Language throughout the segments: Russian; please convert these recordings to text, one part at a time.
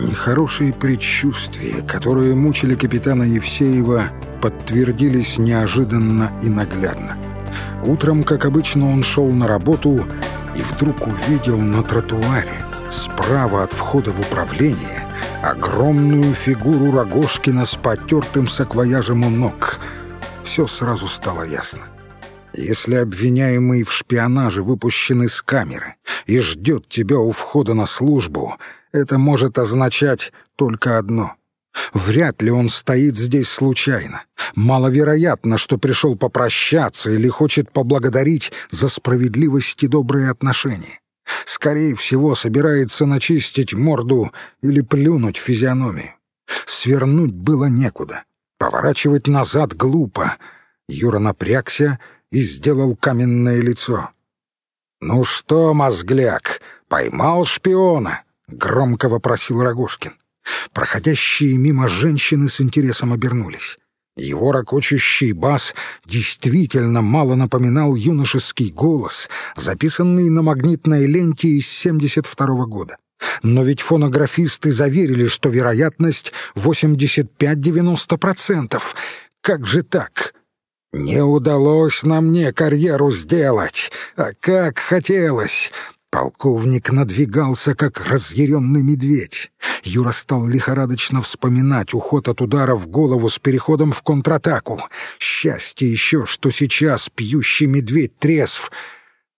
Нехорошие предчувствия, которые мучили капитана Евсеева, подтвердились неожиданно и наглядно. Утром, как обычно, он шел на работу и вдруг увидел на тротуаре, справа от входа в управление, огромную фигуру Рогожкина с потертым саквояжем у ног. Все сразу стало ясно. Если обвиняемый в шпионаже выпущен из камеры и ждет тебя у входа на службу, это может означать только одно. Вряд ли он стоит здесь случайно. Маловероятно, что пришел попрощаться или хочет поблагодарить за справедливость и добрые отношения. Скорее всего, собирается начистить морду или плюнуть физиономию. Свернуть было некуда. Поворачивать назад глупо. Юра напрягся и сделал каменное лицо. «Ну что, мозгляк, поймал шпиона?» — громко вопросил Рогожкин. Проходящие мимо женщины с интересом обернулись. Его ракочущий бас действительно мало напоминал юношеский голос, записанный на магнитной ленте из 72 -го года. Но ведь фонографисты заверили, что вероятность 85-90%. Как же так? «Не удалось на мне карьеру сделать, а как хотелось!» Полковник надвигался, как разъяренный медведь. Юра стал лихорадочно вспоминать уход от удара в голову с переходом в контратаку. Счастье еще, что сейчас пьющий медведь трезв.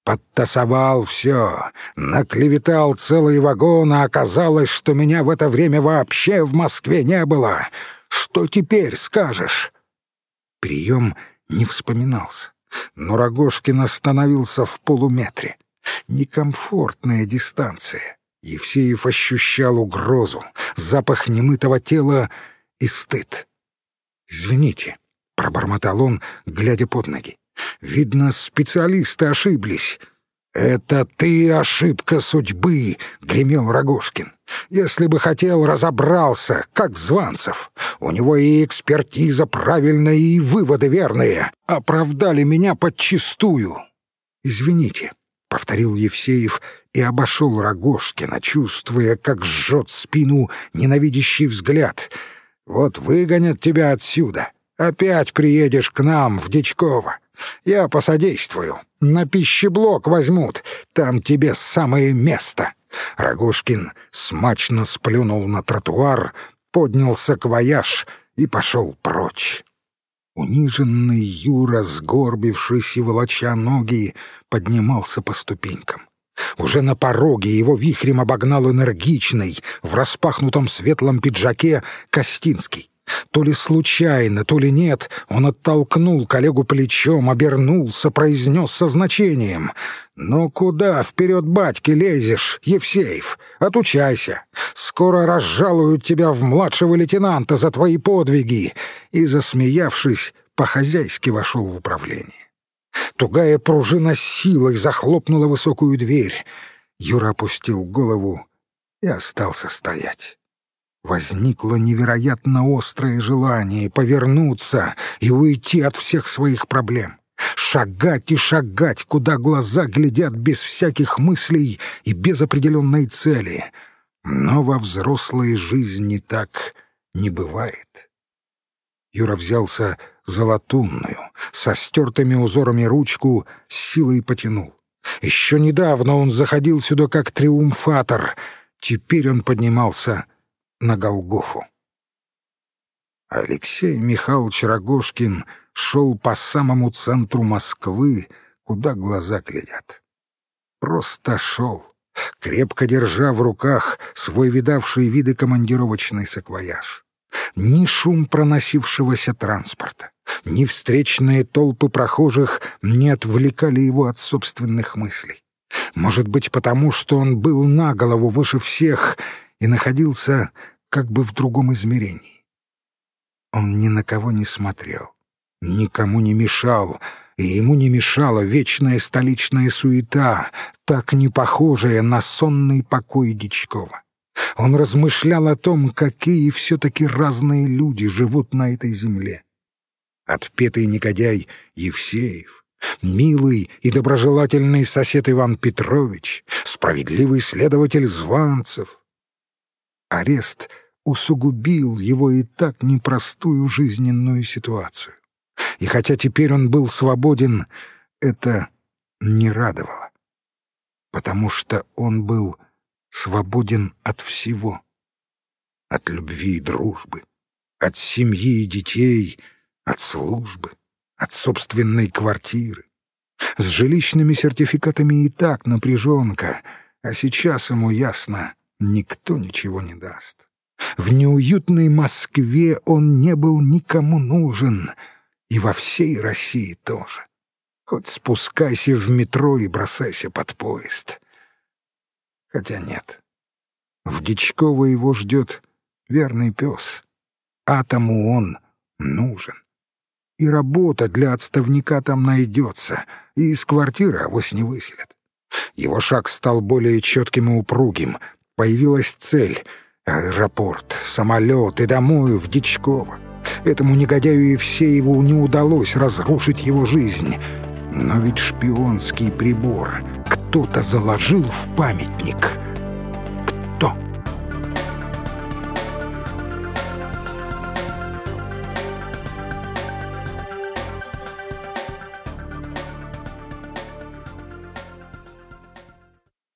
Подтасовал все, наклеветал целый вагон, а оказалось, что меня в это время вообще в Москве не было. Что теперь скажешь? Прием не вспоминался. Но Рогожкин остановился в полуметре. Некомфортная дистанция. Евсеев ощущал угрозу, запах немытого тела и стыд. «Извините», — пробормотал он, глядя под ноги. «Видно, специалисты ошиблись. «Это ты ошибка судьбы!» — гремел Рогожкин. «Если бы хотел, разобрался, как Званцев. У него и экспертиза правильная, и выводы верные. Оправдали меня подчистую». «Извините», — повторил Евсеев и обошел Рогожкина, чувствуя, как жжет спину ненавидящий взгляд. «Вот выгонят тебя отсюда. Опять приедешь к нам, в Дичково. Я посодействую. На пищеблок возьмут. Там тебе самое место». Рогушкин смачно сплюнул на тротуар, поднялся к вояж и пошел прочь. Униженный Юра, сгорбившись и волоча ноги, поднимался по ступенькам. Уже на пороге его вихрем обогнал энергичный, в распахнутом светлом пиджаке Костинский. То ли случайно, то ли нет, он оттолкнул коллегу плечом, обернулся, произнес со значением. «Ну куда вперед батьки лезешь, Евсеев? Отучайся. Скоро разжалуют тебя в младшего лейтенанта за твои подвиги». И, засмеявшись, по-хозяйски вошел в управление. Тугая пружина силой захлопнула высокую дверь. Юра опустил голову и остался стоять. Возникло невероятно острое желание повернуться и уйти от всех своих проблем. Шагать и шагать, куда глаза глядят без всяких мыслей и без определенной цели. Но во взрослой жизни так не бывает. Юра взялся за латунную, со стертыми узорами ручку, с силой потянул. Еще недавно он заходил сюда как триумфатор, теперь он поднимался на Голгофу. Алексей Михайлович Рогожкин шел по самому центру Москвы, куда глаза глядят. Просто шел, крепко держа в руках свой видавший виды командировочный саквояж. Ни шум проносившегося транспорта, ни встречные толпы прохожих не отвлекали его от собственных мыслей. Может быть, потому что он был на голову выше всех и находился как бы в другом измерении. Он ни на кого не смотрел, никому не мешал, и ему не мешала вечная столичная суета, так не похожая на сонный покой Дичкова. Он размышлял о том, какие все-таки разные люди живут на этой земле. Отпетый негодяй Евсеев, милый и доброжелательный сосед Иван Петрович, справедливый следователь Званцев — Арест усугубил его и так непростую жизненную ситуацию. И хотя теперь он был свободен, это не радовало, потому что он был свободен от всего. От любви и дружбы, от семьи и детей, от службы, от собственной квартиры. С жилищными сертификатами и так напряженка, а сейчас ему ясно, никто ничего не даст. В неуютной Москве он не был никому нужен, и во всей России тоже. Хоть спускайся в метро и бросайся под поезд. Хотя нет. В Дичково его ждет верный пес. Атому он нужен. И работа для отставника там найдется, и из квартиры авось не выселят. Его шаг стал более четким и упругим. Появилась цель — аэропорт, самолет и домой в Дичково. Этому негодяю и все его не удалось разрушить его жизнь — но ведь шпионский прибор кто-то заложил в памятник —